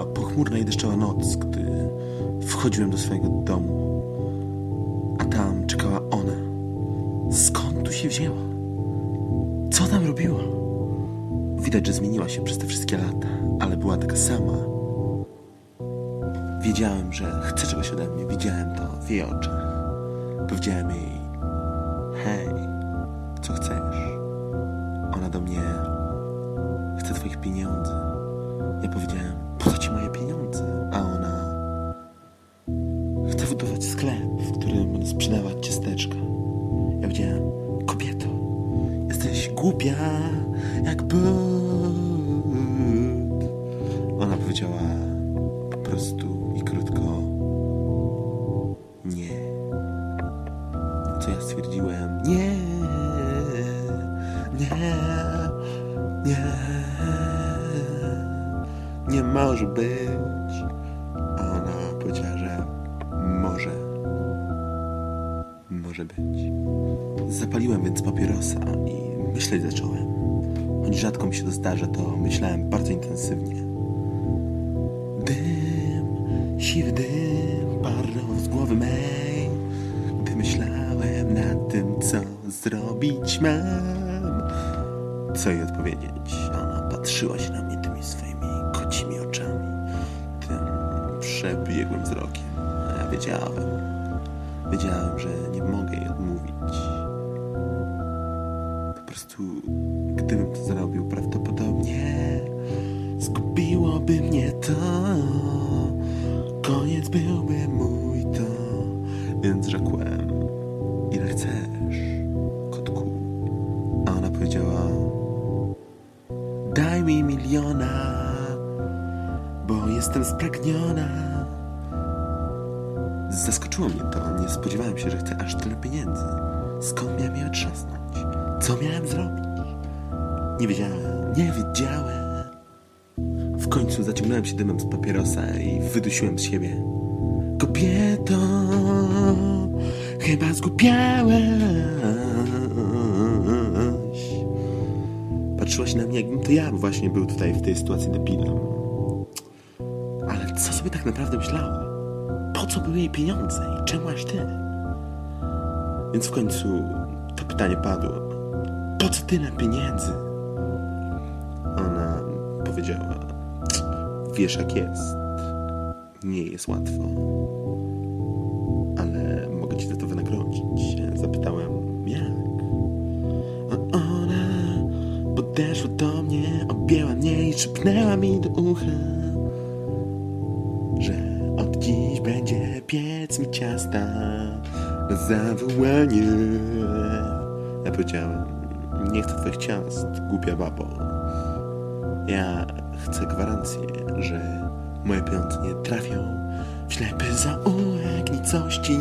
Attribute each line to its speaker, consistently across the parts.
Speaker 1: Była pochmurna i deszczowa noc, gdy wchodziłem do swojego domu. A tam czekała ona. Skąd tu się wzięła? Co tam robiła? Widać, że zmieniła się przez te wszystkie lata, ale była taka sama. Wiedziałem, że chce czegoś ode mnie. Widziałem to w jej oczach. Powiedziałem jej: Hej, co chcesz? Ona do mnie: Chcę twoich pieniędzy. Ja powiedziałem: głupia jak but. Ona powiedziała po prostu i krótko: Nie. Co ja stwierdziłem? Nie, nie, nie, nie może być. A ona powiedziała, że może, może być. Zapaliłem więc papierosa i myśleć zacząłem. Choć rzadko mi się to zdarza, to myślałem bardzo intensywnie. Dym, siwy dym, parł z głowy mej, gdy myślałem nad tym, co zrobić mam. Co jej odpowiedzieć? Ona patrzyła się na mnie tymi swoimi kocimi oczami, tym przebiegłym wzrokiem. A ja wiedziałem, wiedziałem, że nie mogę jej odmówić. Prostu, gdybym to zrobił, prawdopodobnie zgubiłoby mnie to. Koniec byłby mój to. Więc rzekłem, ile chcesz, kotku? A ona powiedziała, daj mi miliona, bo jestem spragniona. Zaskoczyło mnie to. Nie spodziewałem się, że chce aż tyle pieniędzy. Skąd miałem je otrzasnąć? Co miałem zrobić? Nie wiedziałem, nie wiedziałem. W końcu zaciągnąłem się dymem z papierosa i wydusiłem z siebie. Kobieto, chyba zgubiałeś. Patrzyłaś na mnie, jakbym to ja właśnie był tutaj w tej sytuacji debilem. Ale co sobie tak naprawdę myślała? Po co były jej pieniądze i czemu aż ty? Więc w końcu to pytanie padło. Po co tyle pieniędzy? Ona powiedziała, wiesz jak jest. Nie jest łatwo. Ale mogę ci za to wynagrodzić. Zapytałem, jak? A ona podeszła do mnie, objęła mnie i szepnęła mi do ucha, że od dziś będzie piec mi ciasta na zawołanie. Ja powiedziałem, nie chcę twoich ciast, głupia babo. Ja chcę gwarancję, że moje pieniądze nie trafią w ślepy zaułek nicości.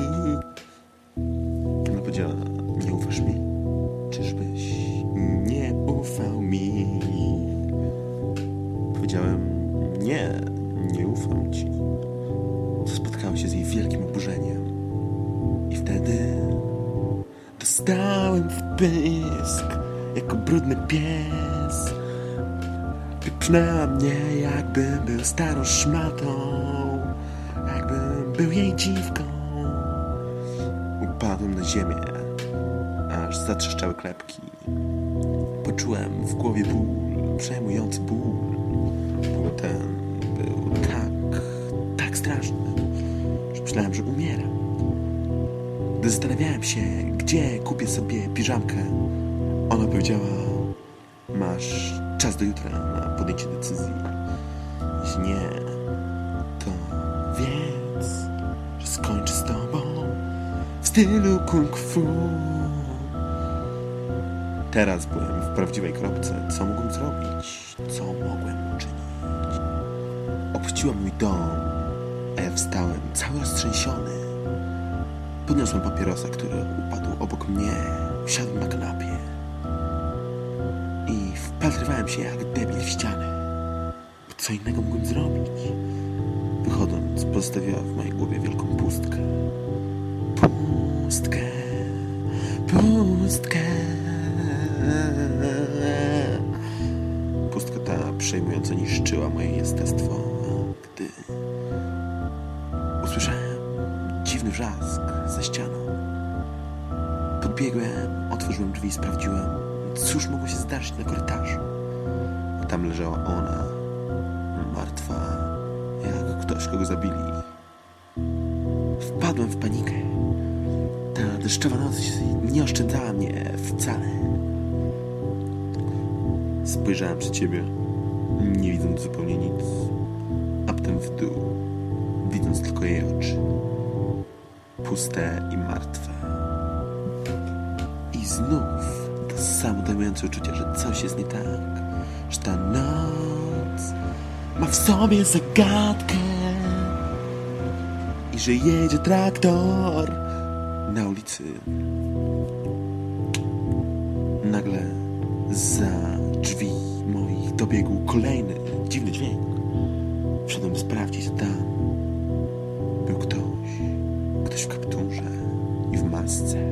Speaker 1: Ona powiedziała, nie ufasz mi? Czyżbyś nie ufał mi? Powiedziałem, nie, nie ufam ci. Co spotkało się z jej wielkim oburzeniem. I wtedy dostałem w pysk, jako brudny pies. Wypchnęła mnie, jakbym był starą szmatą, jakbym był jej dziwką. Upadłem na ziemię, aż zatrzeszczały klepki. Poczułem w głowie ból, przejmujący ból. Ból ten był tak, tak straszny, że myślałem, że umieram. Zastanawiałem się, gdzie kupię sobie piżamkę, ona powiedziała, masz czas do jutra na podjęcie decyzji. Jeśli nie, to wiedz, że skończę z tobą w stylu kung fu. Teraz byłem w prawdziwej kropce. Co mogłem zrobić? Co mogłem uczynić? Opuściłam mój dom, a ja wstałem cały roztrzęsiony. Podniosłem papierosa, który upadł obok mnie. Usiadłem na kanapie Patrywałem się jak debil w ścianę. Co innego mógłbym zrobić? Wychodząc, pozostawiła w mojej głowie wielką pustkę. Pustkę, pustkę. Pustka ta przejmująco niszczyła moje jestestwo, gdy usłyszałem dziwny wrzask ze ścianą. Podbiegłem, otworzyłem drzwi i sprawdziłem, cóż mogło się zdarzyć na korytarzu. Tam leżała ona, martwa, jak ktoś, kogo zabili. Wpadłem w panikę. Ta deszczowa noc nie oszczędzała mnie wcale. Spojrzałem przed siebie, nie widząc zupełnie nic, a potem w dół, widząc tylko jej oczy. Puste i martwe. I znów samo dojmujące uczucie, że coś jest nie tak, że ta noc ma w sobie zagadkę i że jedzie traktor na ulicy. Nagle za drzwi moich dobiegł kolejny dziwny dźwięk. Wszedłem sprawdzić, co tam. Był ktoś, ktoś w kapturze i w masce.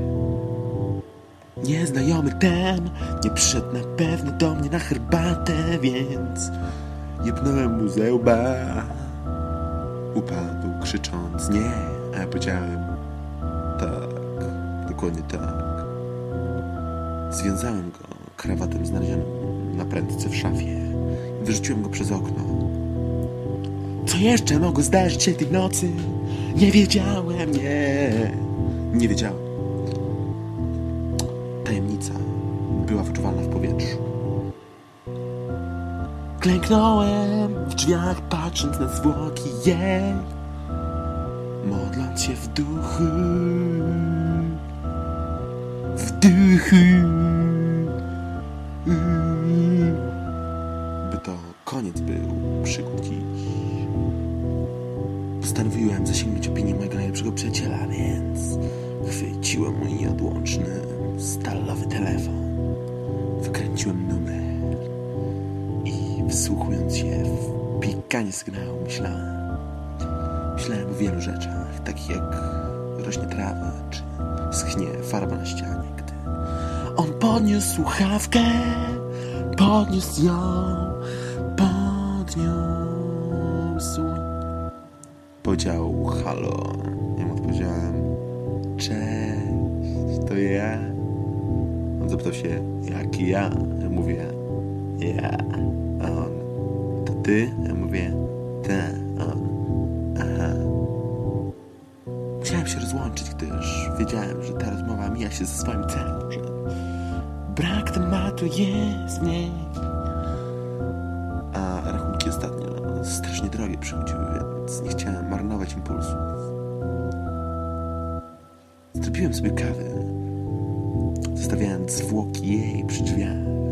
Speaker 1: Nieznajomy ten nie przyszedł na pewno do mnie na herbatę, więc jebnąłem mu ze łba. Upadł krzycząc nie, a ja powiedziałem tak, dokładnie tak. Związałem go krawatem znalezionym na prędce w szafie i wyrzuciłem go przez okno. Co jeszcze mogło zdarzyć się tej nocy? Nie wiedziałem, nie. Nie wiedziałem. Klęknąłem w drzwiach, patrząc na zwłoki jej, modląc się w duchu, w duchu. By to koniec był przygód. Postanowiłem zasięgnąć opinii mojego najlepszego przyjaciela, więc chwyciłem mój nieodłączny stalowy telefon. Wykręciłem numer wsłuchując się w pikanie sygnału myślałem. Myślałem o wielu rzeczach, takich jak rośnie trawa, czy schnie farba na ścianie, gdy on podniósł słuchawkę, podniósł ją, podniósł. Powiedział halo. Ja mu odpowiedziałem cześć, to ja. On zapytał się, jak ja? Ja mówię, ja. Ty? Ja mówię. A on, aha. Musiałem się rozłączyć, gdyż wiedziałem, że ta rozmowa mija się ze swoim celem, że brak tematu jest w niej. A rachunki ostatnio strasznie drogie przychodziły, więc nie chciałem marnować impulsów. Zrobiłem sobie kawę, zostawiając zwłoki jej przy drzwiach.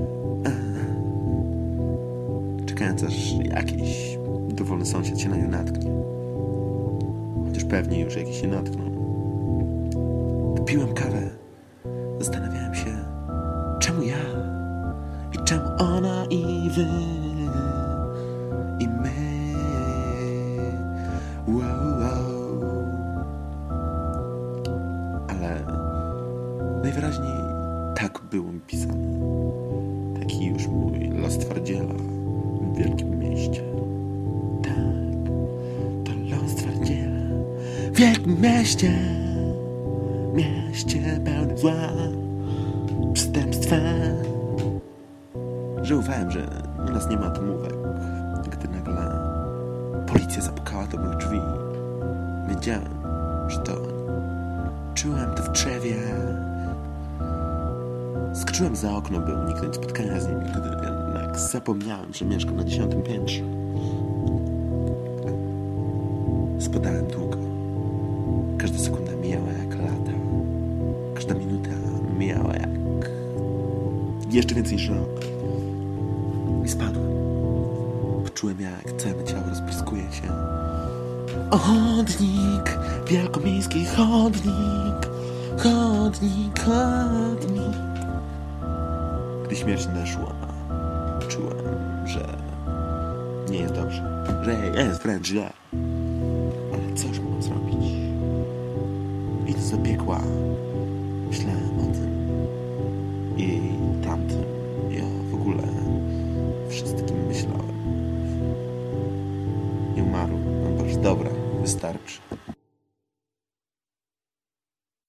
Speaker 1: Aż jakiś dowolny sąsiad się na nią natknie. Chociaż pewnie już jakiś się natknął. Piłem kawę. Zastanawiałem się, czemu ja i czemu ona i wy i my. Wow. Mieście. Mieście pełne zła, przestępstwa. Żałowałem, że u nas nie ma atomówek, gdy nagle policja zapukała do moich drzwi. Wiedziałem, że to. Czułem to w drzewie. Skoczyłem za okno, by uniknąć spotkania z nimi, gdy jednak zapomniałem, że mieszkam na dziesiątym piętrze. Spadałem długo. Każda sekunda mijała jak lata. Każda minuta mijała jak jeszcze więcej niż rok. I spadłem. Poczułem jak całe ciało rozpryskuje się. Chodnik, wielkomiejski chodnik, chodnik, chodnik. Gdy śmierć naszła, czułem, że nie jest dobrze, że jest wręcz źle. Ale cóż mam zrobić? Idąc do piekła, myślałem o tym i tamtym. Ja w ogóle wszystkim